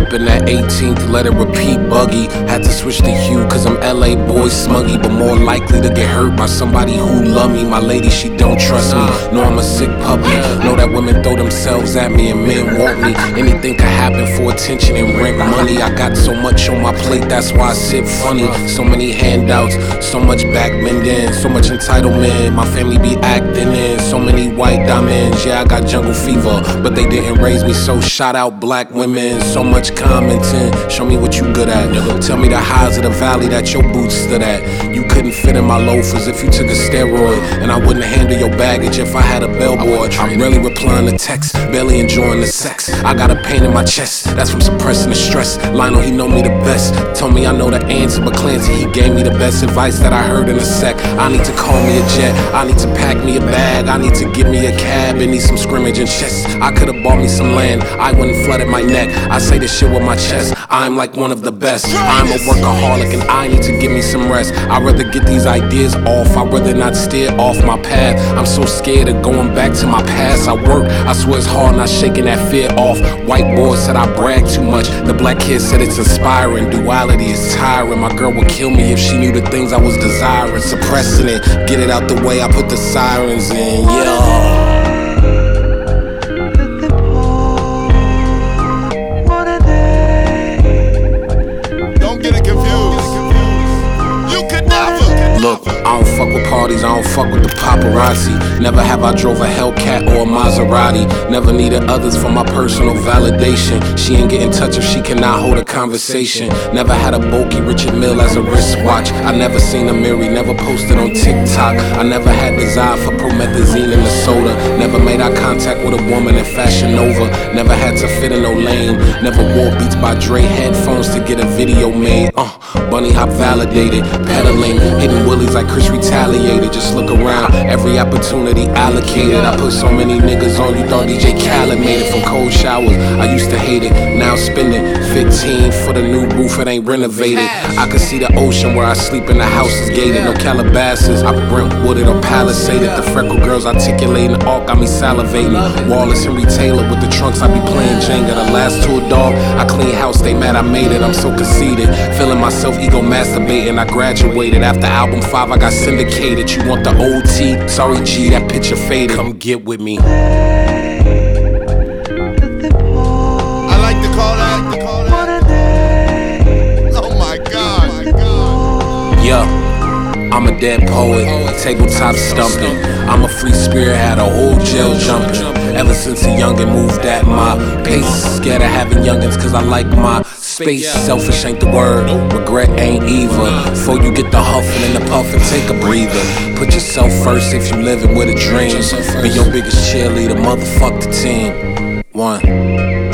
14th, let it repeat buggy. Had to switch the hue, cause I'm LA boy smuggy, but more likely to get hurt by somebody who love me. My lady, she don't trust me. Know I'm a sick puppy. Know that women throw themselves at me and men want me. Anything could happen for attention and rent money. I got so much on my plate, that's why I sit funny. So many handouts, so much backbending, so much entitlement. My family be acting in so many white diamonds. Yeah, I got jungle fever, but they didn't raise me. So shout out black women, so much commenting. Show me what you good at. Tell me the highs of the valley that your boots stood at. You couldn't fit in my loafers if you took a steroid, and I wouldn't handle your baggage if I had a bellboy. I'm really replying to texts, barely enjoying the sex. I got a pain in my chest, that's from suppressing the stress. Lionel, he know me the best. Told me I know the answer, but Clancy, he gave me the best advice that I heard in a sec. I need to call me a jet, I need to pack me a bag, I need to get me a cab and need some scrimmage and chess. I could've bought me some land, I wouldn't flooded my neck. I say this shit with my chest, I'm like one of the best. I'm a workaholic and I need to give me some rest. I'd rather get these ideas off, I'd rather not steer off my path. I'm so scared of going back to my past. I work, I swear it's hard not shaking that fear off. White boy said I brag too much, the black kid said it's inspiring. Duality is tiring, my girl would kill me if she knew the things I was desiring. Suppressing it, get it out the way, I put the sirens in, yeah. Parties, I don't fuck with the paparazzi. Never have I drove a Hellcat or a Maserati. Never needed others for my personal validation. She ain't get in touch if she cannot hold a conversation. Never had a bulky Richard Mille as a wristwatch. I never seen a Mary, never posted on TikTok. I never had desire for promethazine in the soda. Never made eye contact with a woman in Fashion Nova. Never had to fit in no lane. Never wore Beats by Dre headphones to get a video made. Uh, bunny hop validated, pedaling, hitting willies like Chris retaliated. Just look around, every opportunity allocated. I put so many niggas on, you thought DJ Khaled made it from cold showers. I used to hate it, now spending 15 for the new roof, it ain't renovated. I can see the ocean where I sleep and the house is gated. No Calabasas, I Brentwooded or Palisaded. The freckle girls articulating, all got me salivating. Wallace Henry Taylor with the trunks, I be playing Jenga. The last tour dog, I clean house, they mad I made it. I'm so conceited, feeling myself ego masturbating. I graduated after album five, I got syndicated. You want the OT? Sorry, G, that picture faded. Come get with me. I'm a dead poet, tabletop stumping. I'm a free spirit, had a whole jail jumping. Ever since a youngin' moved at my pace. Scared of having youngins cause I like my space. Selfish ain't the word, regret ain't either. Before you get the huffing and the puffing, take a breather. Put yourself first if you living with a dream. Be your biggest cheerleader, motherfuck the team. One.